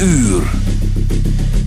uur.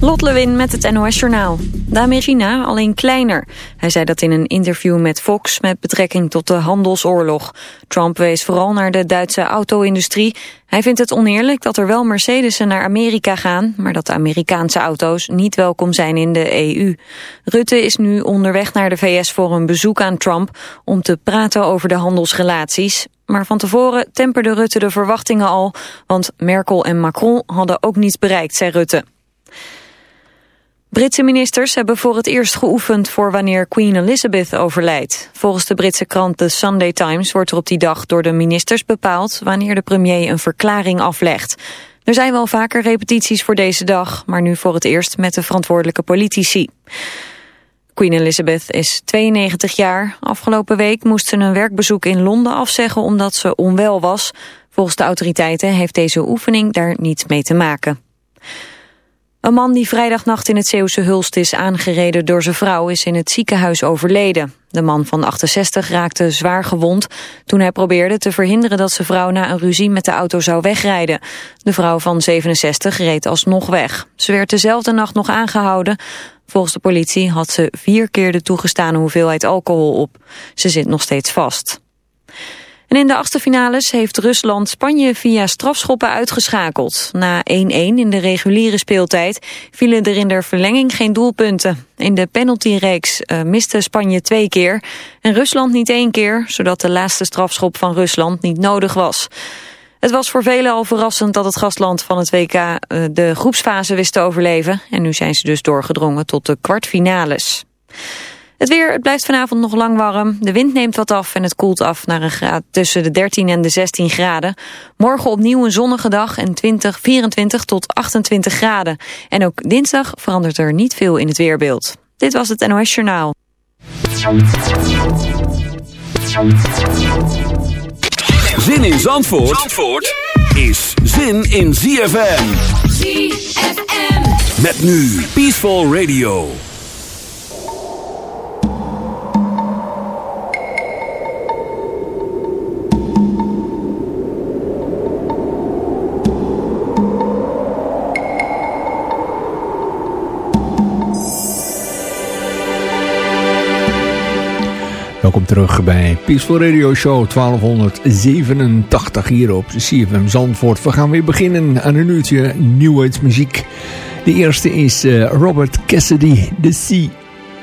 Lot Lewin met het NOS Journaal. De Amerika alleen kleiner. Hij zei dat in een interview met Fox met betrekking tot de handelsoorlog. Trump wees vooral naar de Duitse auto-industrie. Hij vindt het oneerlijk dat er wel Mercedes'en naar Amerika gaan... maar dat de Amerikaanse auto's niet welkom zijn in de EU. Rutte is nu onderweg naar de VS voor een bezoek aan Trump... om te praten over de handelsrelaties. Maar van tevoren temperde Rutte de verwachtingen al... want Merkel en Macron hadden ook niets bereikt, zei Rutte. Britse ministers hebben voor het eerst geoefend voor wanneer Queen Elizabeth overlijdt. Volgens de Britse krant The Sunday Times wordt er op die dag door de ministers bepaald wanneer de premier een verklaring aflegt. Er zijn wel vaker repetities voor deze dag, maar nu voor het eerst met de verantwoordelijke politici. Queen Elizabeth is 92 jaar. Afgelopen week moest ze een werkbezoek in Londen afzeggen omdat ze onwel was. Volgens de autoriteiten heeft deze oefening daar niets mee te maken. Een man die vrijdagnacht in het Zeeuwse Hulst is aangereden door zijn vrouw is in het ziekenhuis overleden. De man van 68 raakte zwaar gewond toen hij probeerde te verhinderen dat zijn vrouw na een ruzie met de auto zou wegrijden. De vrouw van 67 reed alsnog weg. Ze werd dezelfde nacht nog aangehouden. Volgens de politie had ze vier keer de toegestane hoeveelheid alcohol op. Ze zit nog steeds vast. En in de achtste finales heeft Rusland Spanje via strafschoppen uitgeschakeld. Na 1-1 in de reguliere speeltijd vielen er in de verlenging geen doelpunten. In de penaltyreeks uh, miste Spanje twee keer en Rusland niet één keer... zodat de laatste strafschop van Rusland niet nodig was. Het was voor velen al verrassend dat het gastland van het WK uh, de groepsfase wist te overleven. En nu zijn ze dus doorgedrongen tot de kwartfinales. Het weer, het blijft vanavond nog lang warm. De wind neemt wat af en het koelt af naar een graad tussen de 13 en de 16 graden. Morgen opnieuw een zonnige dag en 20, 24 tot 28 graden. En ook dinsdag verandert er niet veel in het weerbeeld. Dit was het NOS Journaal. Zin in Zandvoort, Zandvoort is zin in ZFM. ZFM. Met nu Peaceful Radio. Terug bij Peaceful Radio Show 1287 hier op CFM Zandvoort. We gaan weer beginnen aan een uurtje muziek. De eerste is uh, Robert Cassidy, The Sea.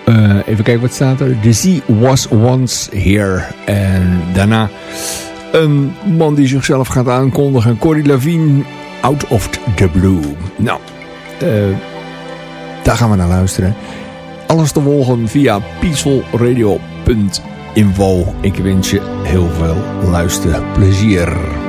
Uh, even kijken wat staat er. The Sea Was Once Here. En daarna een man die zichzelf gaat aankondigen. Cory Lavine, Out of the Blue. Nou, uh, daar gaan we naar luisteren. Alles te volgen via peacefulradio.info. Ik wens je heel veel luisterplezier.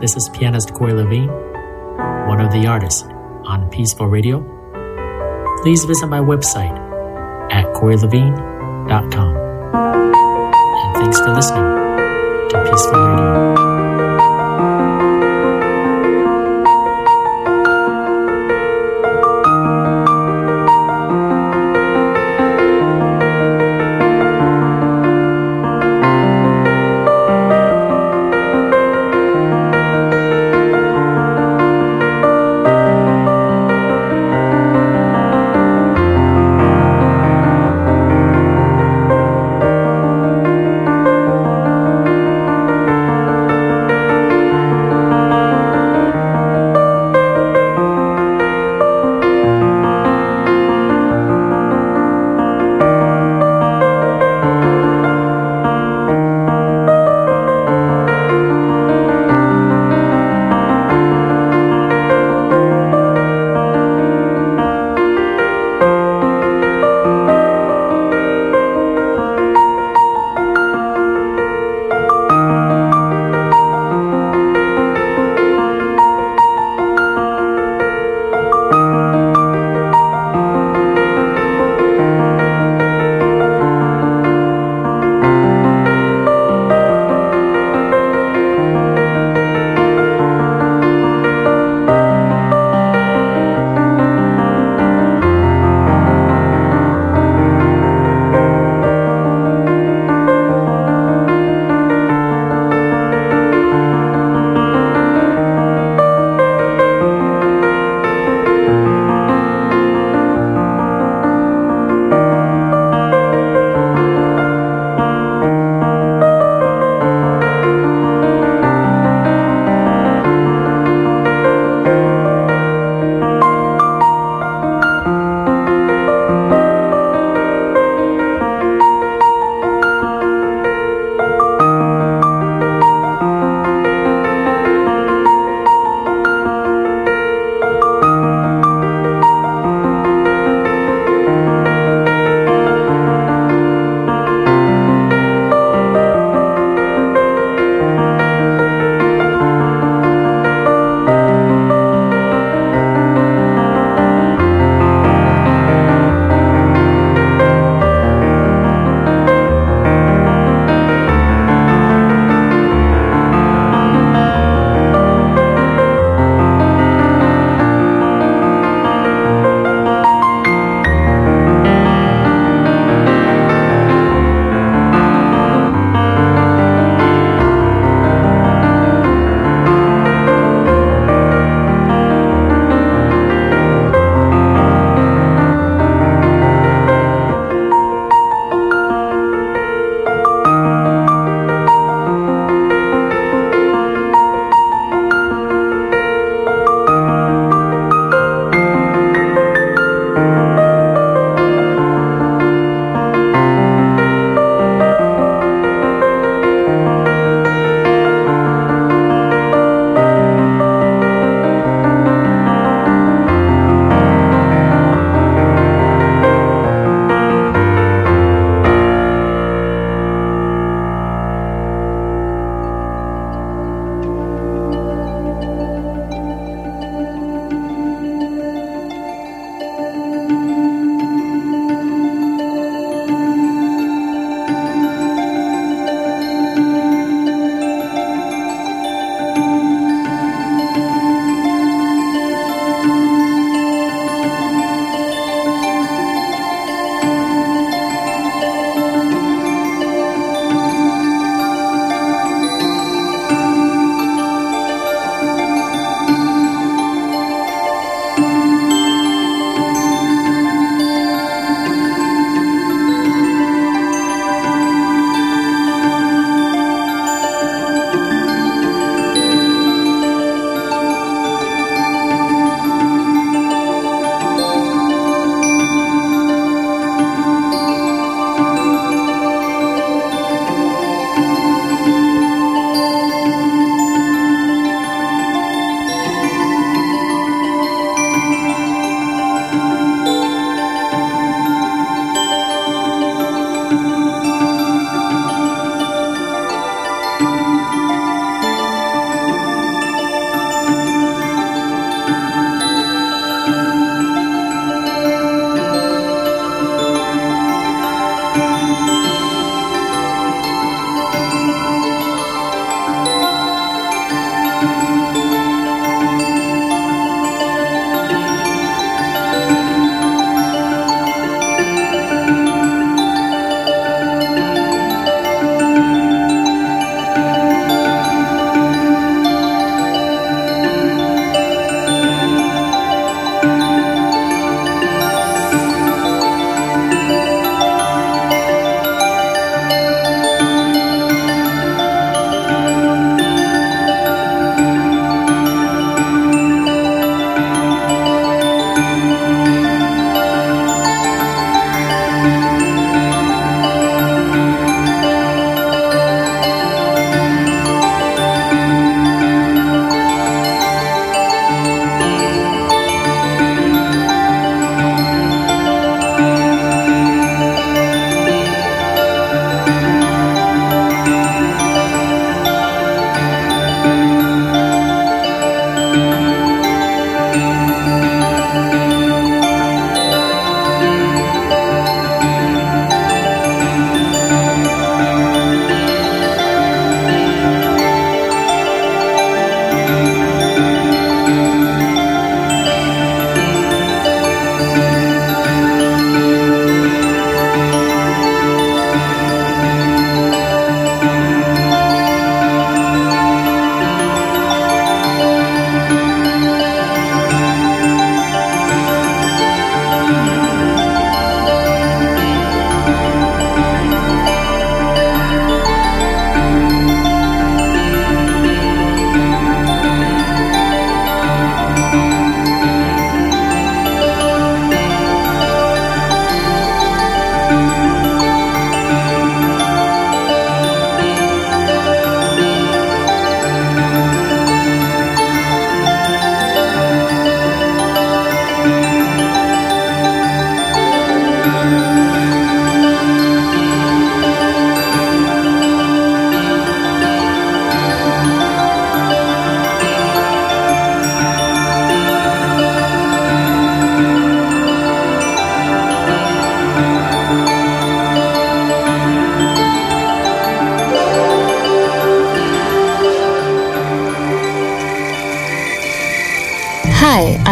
This is pianist Corey Levine, one of the artists on Peaceful Radio. Please visit my website at coreylevine.com. And thanks for listening to Peaceful Radio.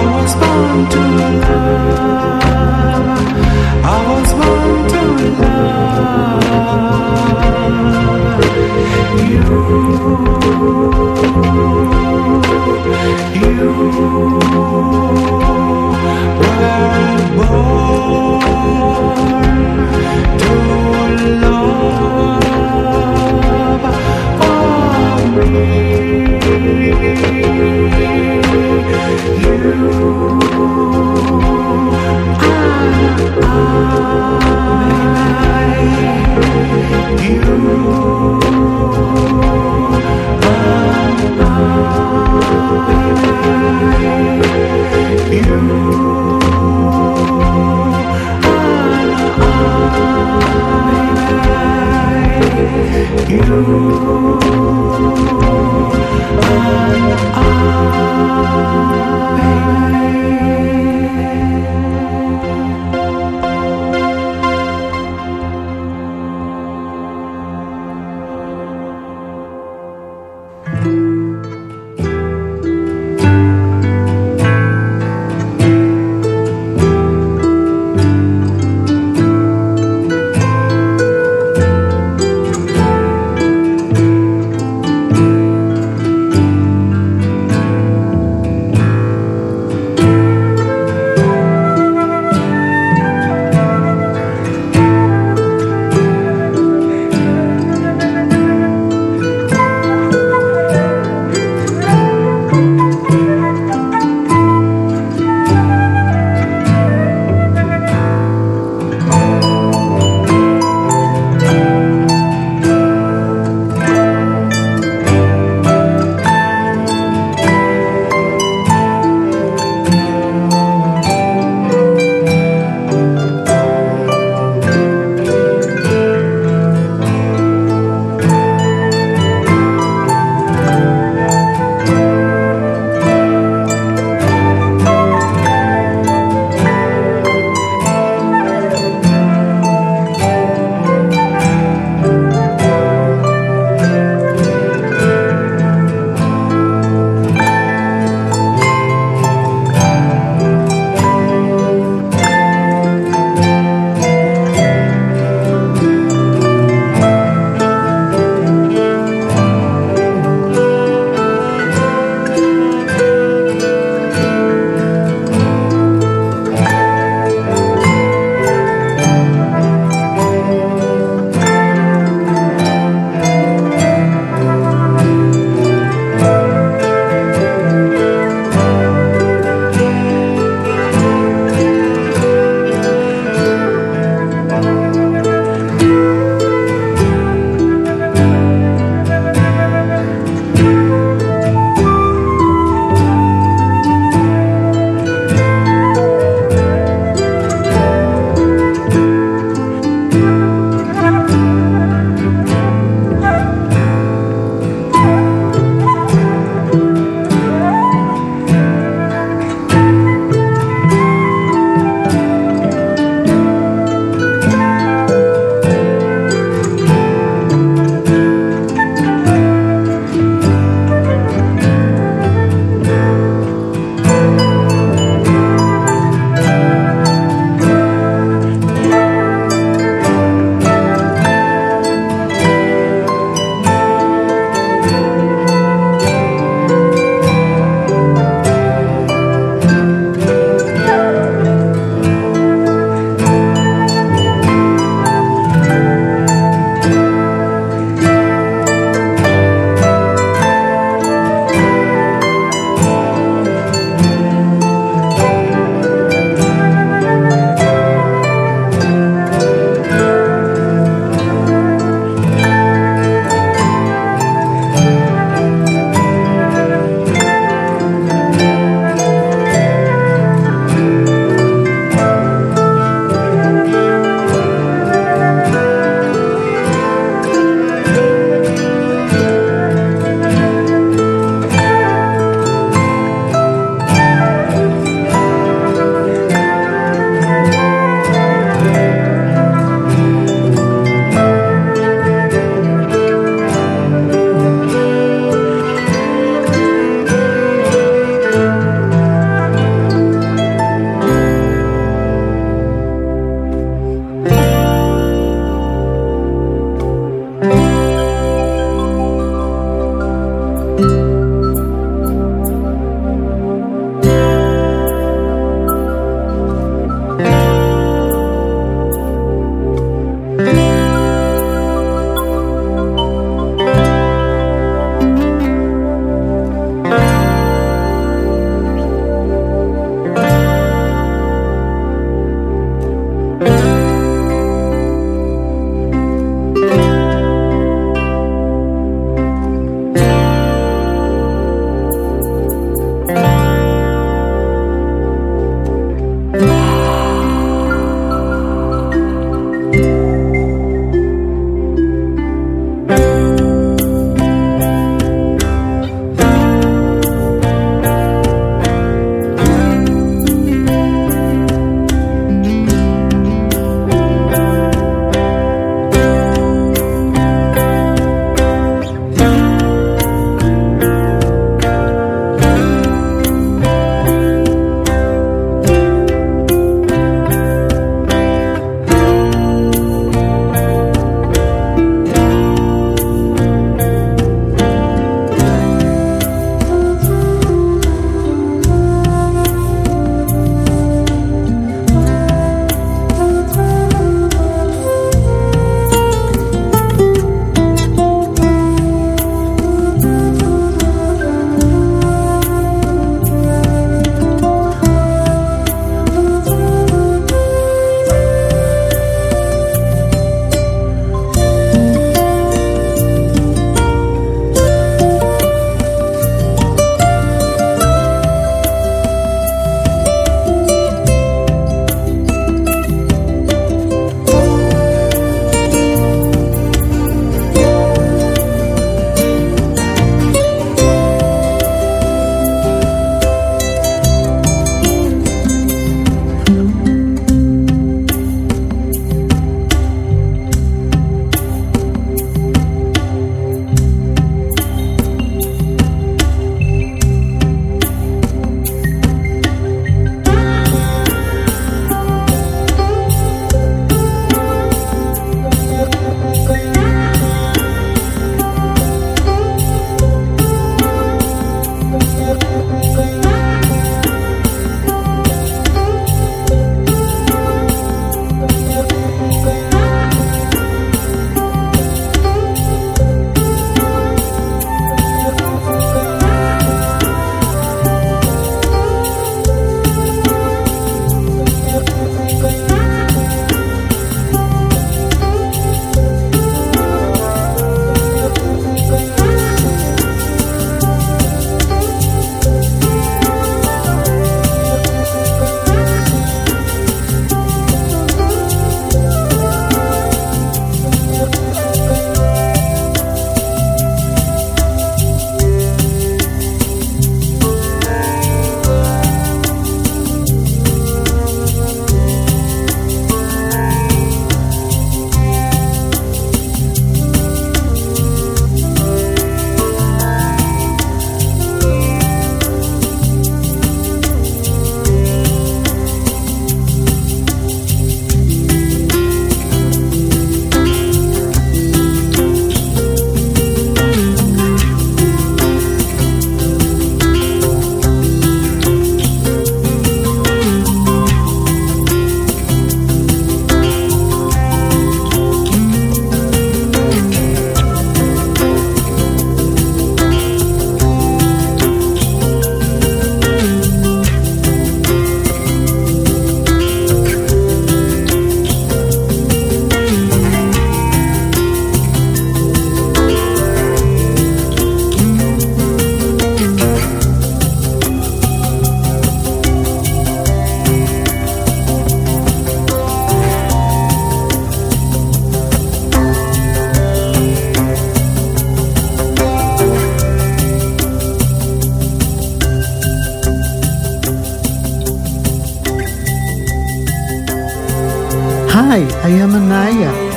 I was born to love. you. I, I.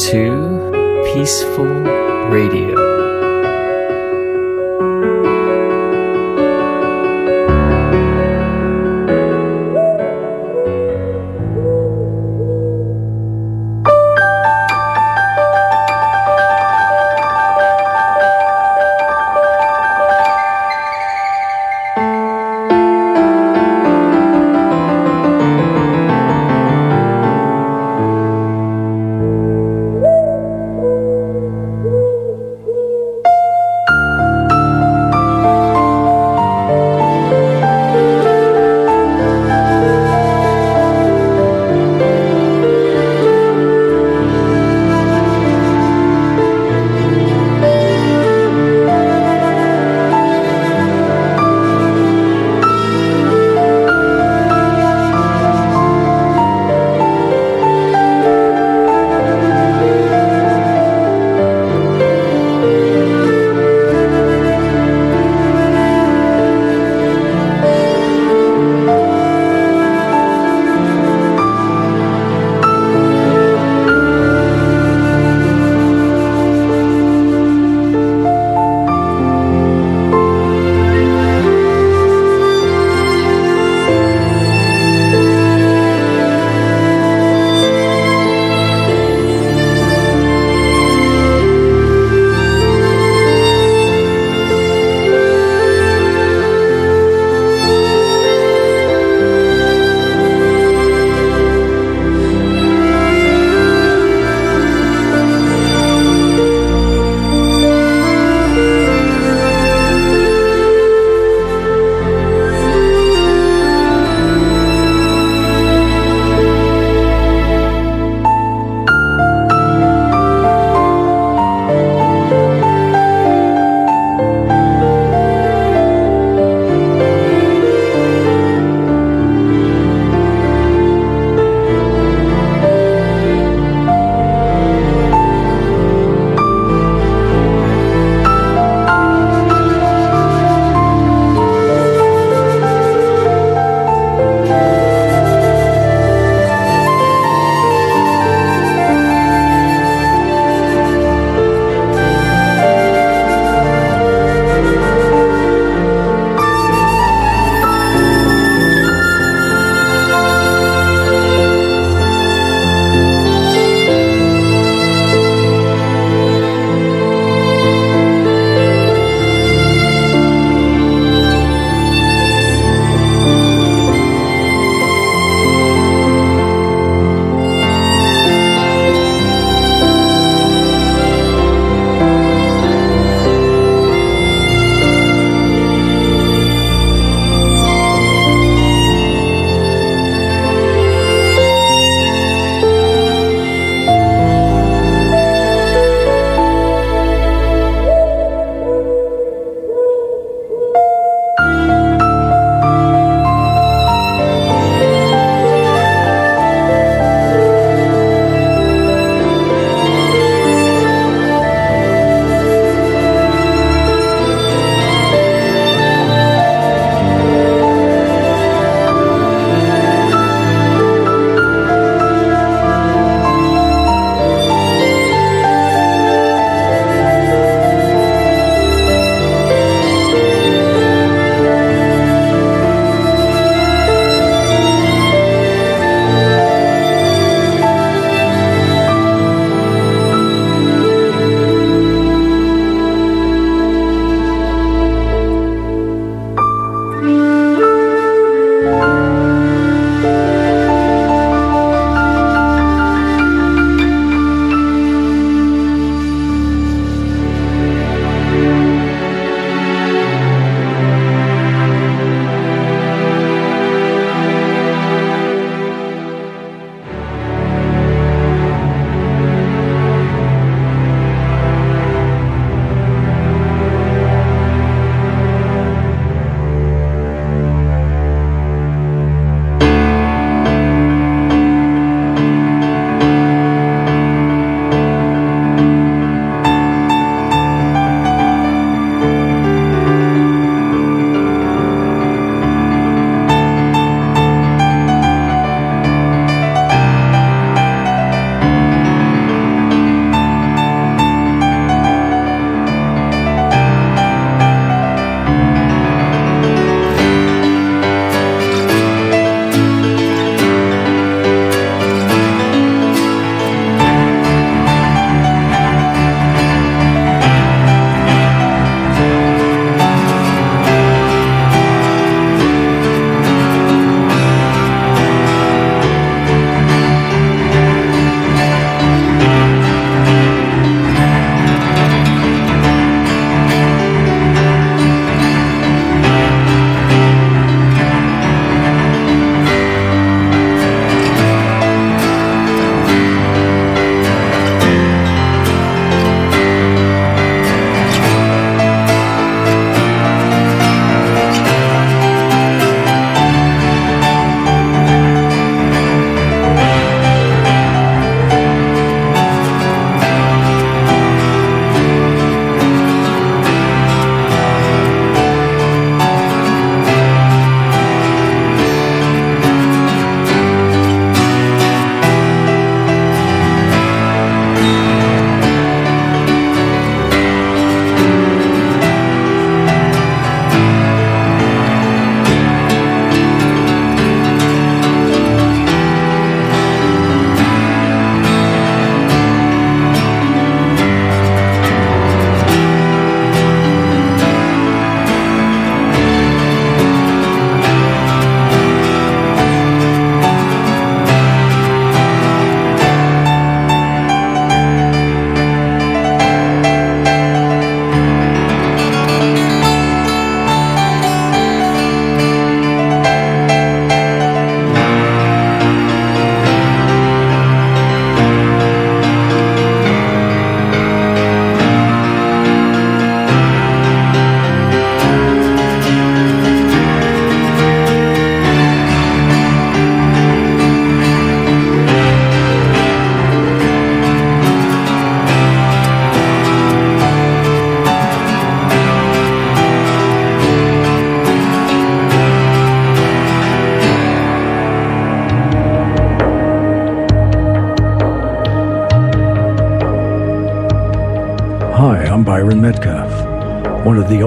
To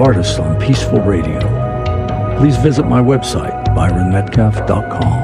artists on Peaceful Radio. Please visit my website, byronmetcalf.com.